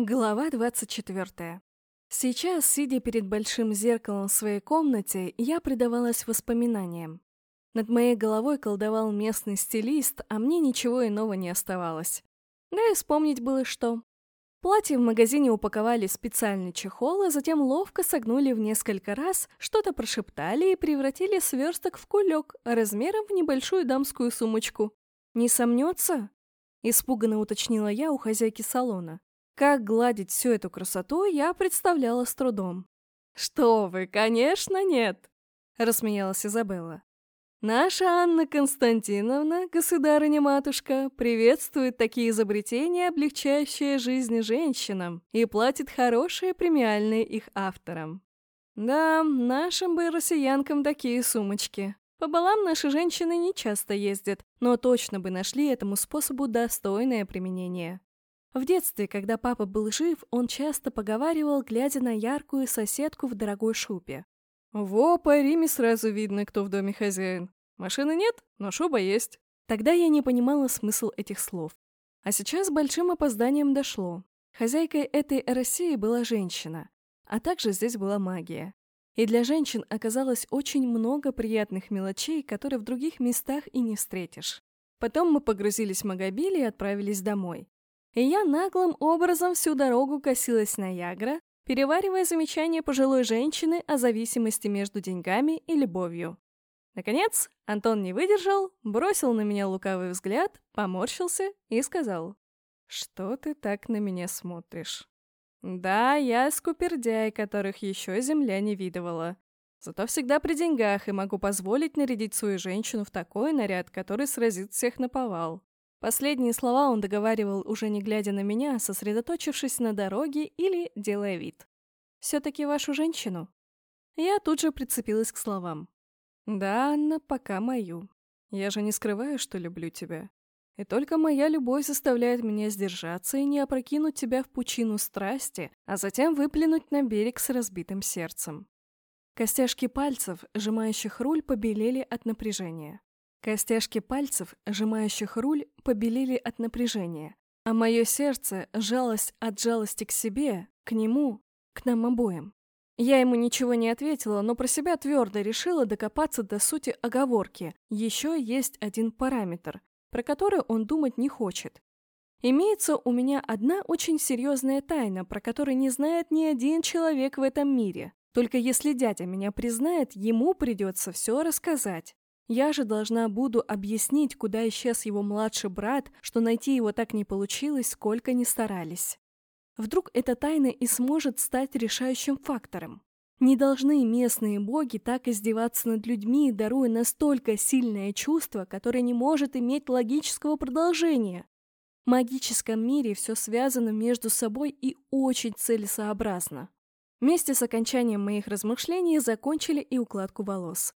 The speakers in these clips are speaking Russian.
Глава 24. Сейчас, сидя перед большим зеркалом в своей комнате, я предавалась воспоминаниям. Над моей головой колдовал местный стилист, а мне ничего иного не оставалось. Да и вспомнить было что. Платье в магазине упаковали в специальный чехол, а затем ловко согнули в несколько раз, что-то прошептали и превратили сверсток в кулек размером в небольшую дамскую сумочку. «Не сомнется?» — испуганно уточнила я у хозяйки салона. Как гладить всю эту красоту, я представляла с трудом. «Что вы, конечно, нет!» — рассмеялась Изабелла. «Наша Анна Константиновна, государыня-матушка, приветствует такие изобретения, облегчающие жизнь женщинам, и платит хорошие премиальные их авторам. Да, нашим бы россиянкам такие сумочки. По балам наши женщины не часто ездят, но точно бы нашли этому способу достойное применение. В детстве, когда папа был жив, он часто поговаривал, глядя на яркую соседку в дорогой шубе. «Во, по Риме сразу видно, кто в доме хозяин. Машины нет, но шуба есть». Тогда я не понимала смысл этих слов. А сейчас большим опозданием дошло. Хозяйкой этой России была женщина, а также здесь была магия. И для женщин оказалось очень много приятных мелочей, которые в других местах и не встретишь. Потом мы погрузились в Магобиль и отправились домой и я наглым образом всю дорогу косилась на Ягра, переваривая замечания пожилой женщины о зависимости между деньгами и любовью. Наконец, Антон не выдержал, бросил на меня лукавый взгляд, поморщился и сказал, «Что ты так на меня смотришь?» «Да, я скупердяй, которых еще земля не видывала. Зато всегда при деньгах и могу позволить нарядить свою женщину в такой наряд, который сразит всех на повал. Последние слова он договаривал, уже не глядя на меня, сосредоточившись на дороге или делая вид. «Все-таки вашу женщину?» Я тут же прицепилась к словам. «Да, Анна, пока мою. Я же не скрываю, что люблю тебя. И только моя любовь заставляет меня сдержаться и не опрокинуть тебя в пучину страсти, а затем выплюнуть на берег с разбитым сердцем». Костяшки пальцев, сжимающих руль, побелели от напряжения. Костяшки пальцев, сжимающих руль, побелели от напряжения, а мое сердце жалось от жалости к себе, к нему, к нам обоим. Я ему ничего не ответила, но про себя твердо решила докопаться до сути оговорки. Еще есть один параметр, про который он думать не хочет. Имеется у меня одна очень серьезная тайна, про которую не знает ни один человек в этом мире. Только если дядя меня признает, ему придется все рассказать. Я же должна буду объяснить, куда исчез его младший брат, что найти его так не получилось, сколько ни старались. Вдруг эта тайна и сможет стать решающим фактором. Не должны местные боги так издеваться над людьми, даруя настолько сильное чувство, которое не может иметь логического продолжения. В магическом мире все связано между собой и очень целесообразно. Вместе с окончанием моих размышлений закончили и укладку волос.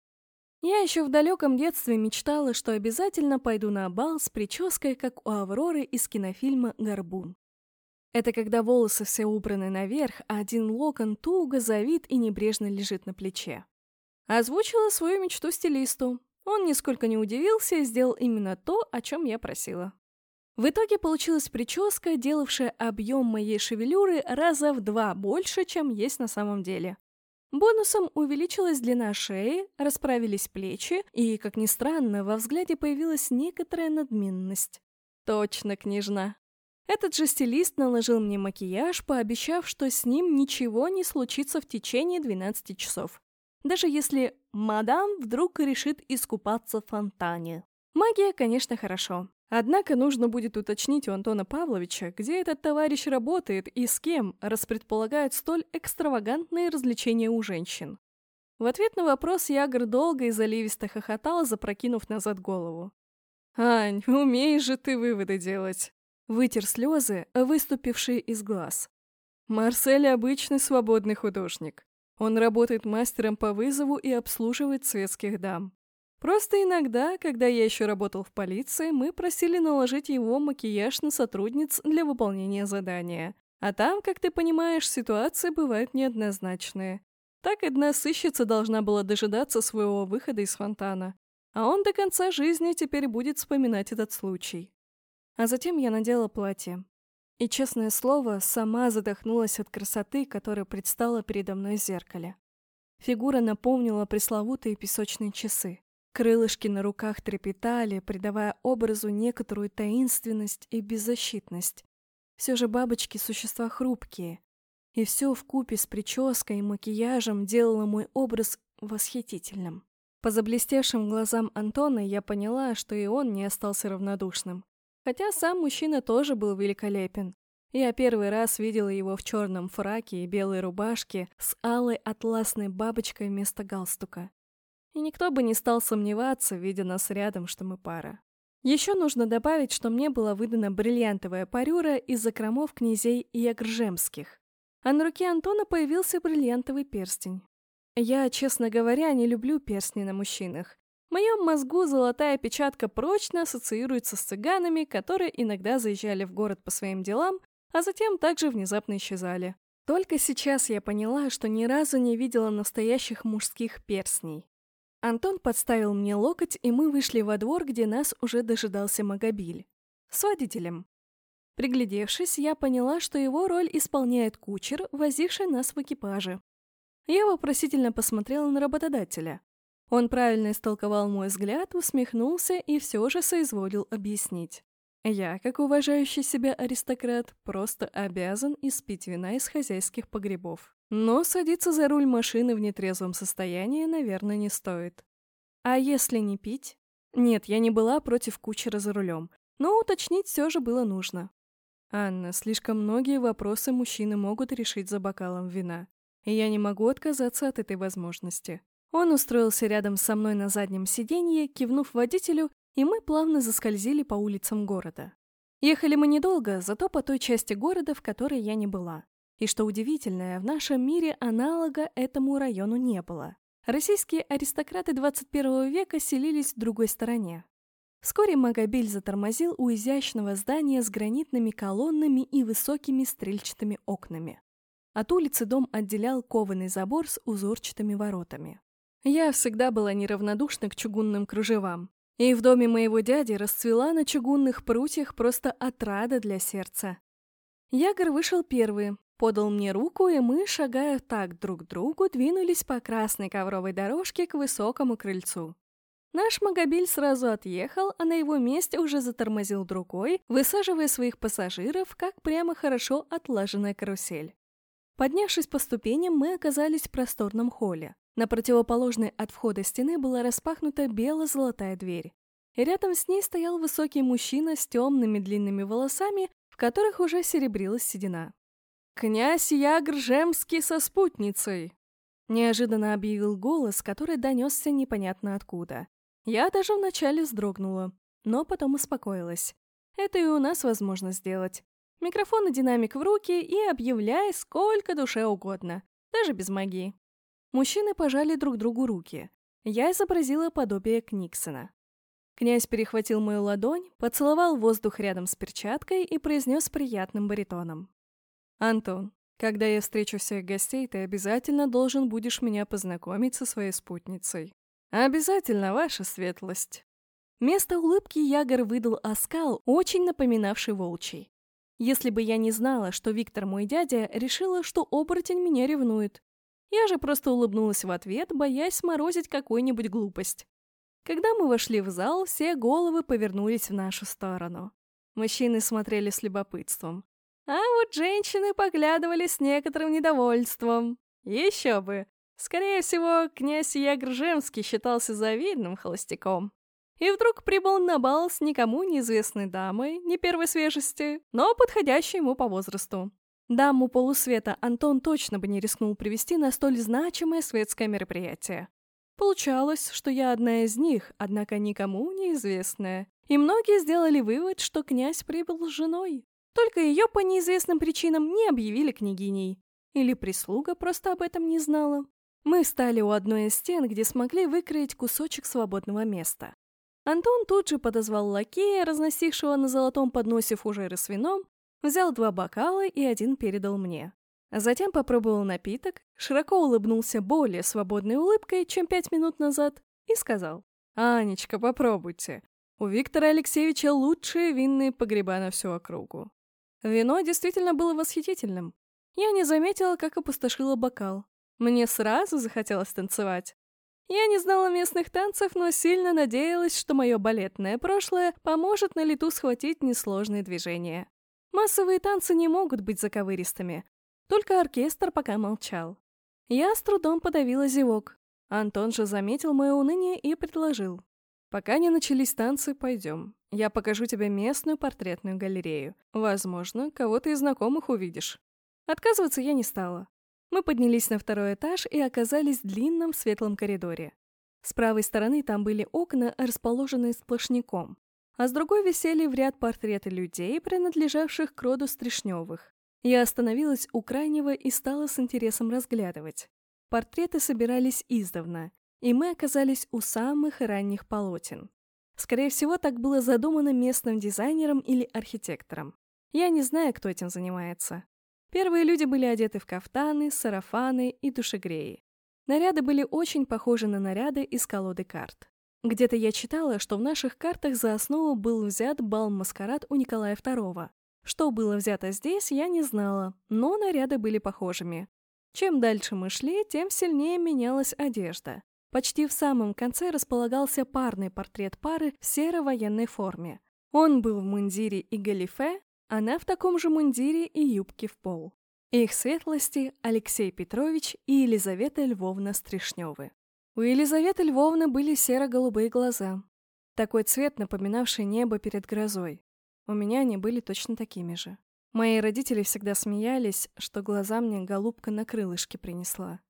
Я еще в далеком детстве мечтала, что обязательно пойду на бал с прической, как у Авроры из кинофильма «Горбун». Это когда волосы все убраны наверх, а один локон туго завит и небрежно лежит на плече. Озвучила свою мечту стилисту. Он нисколько не удивился и сделал именно то, о чем я просила. В итоге получилась прическа, делавшая объем моей шевелюры раза в два больше, чем есть на самом деле. Бонусом увеличилась длина шеи, расправились плечи, и, как ни странно, во взгляде появилась некоторая надменность. Точно, княжна. Этот же стилист наложил мне макияж, пообещав, что с ним ничего не случится в течение 12 часов. Даже если мадам вдруг решит искупаться в фонтане. Магия, конечно, хорошо. Однако нужно будет уточнить у Антона Павловича, где этот товарищ работает и с кем распредполагают столь экстравагантные развлечения у женщин. В ответ на вопрос Ягр долго и заливисто хохотал, запрокинув назад голову. «Ань, умеешь же ты выводы делать!» Вытер слезы, выступившие из глаз. Марсель обычный свободный художник. Он работает мастером по вызову и обслуживает светских дам. Просто иногда, когда я еще работал в полиции, мы просили наложить его макияж на сотрудниц для выполнения задания. А там, как ты понимаешь, ситуации бывают неоднозначные. Так одна сыщица должна была дожидаться своего выхода из фонтана. А он до конца жизни теперь будет вспоминать этот случай. А затем я надела платье. И, честное слово, сама задохнулась от красоты, которая предстала передо мной в зеркале. Фигура напомнила пресловутые песочные часы. Крылышки на руках трепетали, придавая образу некоторую таинственность и беззащитность. Все же бабочки — существа хрупкие. И все в купе с прической и макияжем делало мой образ восхитительным. По заблестевшим глазам Антона я поняла, что и он не остался равнодушным. Хотя сам мужчина тоже был великолепен. Я первый раз видела его в черном фраке и белой рубашке с алой атласной бабочкой вместо галстука. И никто бы не стал сомневаться, видя нас рядом, что мы пара. Еще нужно добавить, что мне была выдана бриллиантовая парюра из закромов князей Ягржемских. А на руке Антона появился бриллиантовый перстень. Я, честно говоря, не люблю перстни на мужчинах. В моем мозгу золотая печатка прочно ассоциируется с цыганами, которые иногда заезжали в город по своим делам, а затем также внезапно исчезали. Только сейчас я поняла, что ни разу не видела настоящих мужских перстней. Антон подставил мне локоть, и мы вышли во двор, где нас уже дожидался Магобиль. С водителем. Приглядевшись, я поняла, что его роль исполняет кучер, возивший нас в экипаже. Я вопросительно посмотрела на работодателя. Он правильно истолковал мой взгляд, усмехнулся и все же соизволил объяснить. Я, как уважающий себя аристократ, просто обязан испить вина из хозяйских погребов. Но садиться за руль машины в нетрезвом состоянии, наверное, не стоит. А если не пить? Нет, я не была против кучера за рулем, но уточнить все же было нужно. Анна, слишком многие вопросы мужчины могут решить за бокалом вина, и я не могу отказаться от этой возможности. Он устроился рядом со мной на заднем сиденье, кивнув водителю и мы плавно заскользили по улицам города. Ехали мы недолго, зато по той части города, в которой я не была. И что удивительное, в нашем мире аналога этому району не было. Российские аристократы 21 века селились в другой стороне. Вскоре Магобиль затормозил у изящного здания с гранитными колоннами и высокими стрельчатыми окнами. От улицы дом отделял кованый забор с узорчатыми воротами. Я всегда была неравнодушна к чугунным кружевам, и в доме моего дяди расцвела на чугунных прутьях просто отрада для сердца. Ягор вышел первый, подал мне руку, и мы, шагая так друг к другу, двинулись по красной ковровой дорожке к высокому крыльцу. Наш Магобиль сразу отъехал, а на его месте уже затормозил другой, высаживая своих пассажиров, как прямо хорошо отлаженная карусель. Поднявшись по ступеням, мы оказались в просторном холле. На противоположной от входа стены была распахнута бело-золотая дверь. И рядом с ней стоял высокий мужчина с темными длинными волосами, в которых уже серебрилась седина. «Князь Ягржемский со спутницей!» Неожиданно объявил голос, который донесся непонятно откуда. Я даже вначале вздрогнула, но потом успокоилась. Это и у нас возможно сделать. Микрофон и динамик в руки и объявляй сколько душе угодно, даже без магии. Мужчины пожали друг другу руки. Я изобразила подобие Книксона. Князь перехватил мою ладонь, поцеловал воздух рядом с перчаткой и произнес приятным баритоном. «Антон, когда я встречу всех гостей, ты обязательно должен будешь меня познакомить со своей спутницей. Обязательно, ваша светлость». Вместо улыбки Ягор выдал оскал, очень напоминавший волчий. Если бы я не знала, что Виктор мой дядя, решила, что оборотень меня ревнует. Я же просто улыбнулась в ответ, боясь сморозить какую-нибудь глупость. Когда мы вошли в зал, все головы повернулись в нашу сторону. Мужчины смотрели с любопытством. А вот женщины поглядывали с некоторым недовольством. Еще бы! Скорее всего, князь Ягржемский считался завидным холостяком. И вдруг прибыл на бал с никому неизвестной дамой, не первой свежести, но подходящей ему по возрасту. Даму полусвета Антон точно бы не рискнул привести на столь значимое светское мероприятие. Получалось, что я одна из них, однако никому неизвестная. И многие сделали вывод, что князь прибыл с женой. Только ее по неизвестным причинам не объявили княгиней. Или прислуга просто об этом не знала. Мы стали у одной из стен, где смогли выкроить кусочек свободного места. Антон тут же подозвал лакея, разносившего на золотом подносе фужеры с вином, Взял два бокала и один передал мне. Затем попробовал напиток, широко улыбнулся более свободной улыбкой, чем пять минут назад, и сказал. «Анечка, попробуйте. У Виктора Алексеевича лучшие винные погреба на всю округу». Вино действительно было восхитительным. Я не заметила, как опустошила бокал. Мне сразу захотелось танцевать. Я не знала местных танцев, но сильно надеялась, что мое балетное прошлое поможет на лету схватить несложные движения. Массовые танцы не могут быть заковыристыми. Только оркестр пока молчал. Я с трудом подавила зевок. Антон же заметил мое уныние и предложил. «Пока не начались танцы, пойдем. Я покажу тебе местную портретную галерею. Возможно, кого-то из знакомых увидишь». Отказываться я не стала. Мы поднялись на второй этаж и оказались в длинном светлом коридоре. С правой стороны там были окна, расположенные сплошняком, а с другой висели в ряд портреты людей, принадлежавших к роду Стришневых. Я остановилась у крайнего и стала с интересом разглядывать. Портреты собирались издавна, и мы оказались у самых ранних полотен. Скорее всего, так было задумано местным дизайнером или архитектором. Я не знаю, кто этим занимается. Первые люди были одеты в кафтаны, сарафаны и душегреи. Наряды были очень похожи на наряды из колоды карт. Где-то я читала, что в наших картах за основу был взят бал-маскарад у Николая II. Что было взято здесь, я не знала, но наряды были похожими. Чем дальше мы шли, тем сильнее менялась одежда. Почти в самом конце располагался парный портрет пары в серо-военной форме. Он был в мундире и галифе, она в таком же мундире и юбке в пол. Их светлости Алексей Петрович и Елизавета Львовна Стришневы. У Елизаветы Львовны были серо-голубые глаза. Такой цвет, напоминавший небо перед грозой. У меня они были точно такими же. Мои родители всегда смеялись, что глаза мне голубка на крылышке принесла.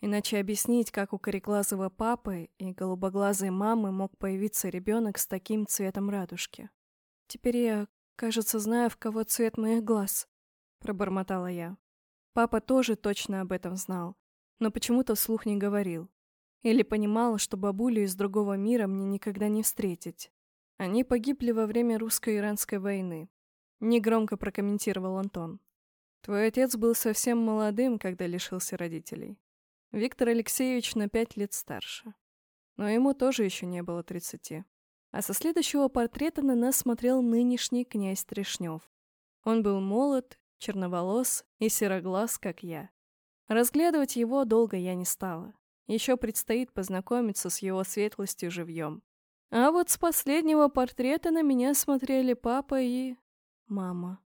Иначе объяснить, как у кореглазого папы и голубоглазой мамы мог появиться ребенок с таким цветом радужки. Теперь я «Кажется, знаю, в кого цвет моих глаз», — пробормотала я. Папа тоже точно об этом знал, но почему-то вслух не говорил. Или понимал, что бабулю из другого мира мне никогда не встретить. Они погибли во время русско-иранской войны. Негромко прокомментировал Антон. Твой отец был совсем молодым, когда лишился родителей. Виктор Алексеевич на пять лет старше. Но ему тоже еще не было тридцати. А со следующего портрета на нас смотрел нынешний князь Трешнев. Он был молод, черноволос и сероглаз, как я. Разглядывать его долго я не стала. Еще предстоит познакомиться с его светлостью живьем. А вот с последнего портрета на меня смотрели папа и... мама.